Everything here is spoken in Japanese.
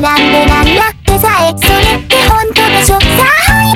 なんでなんだってさえそれって本当でしょ。さあ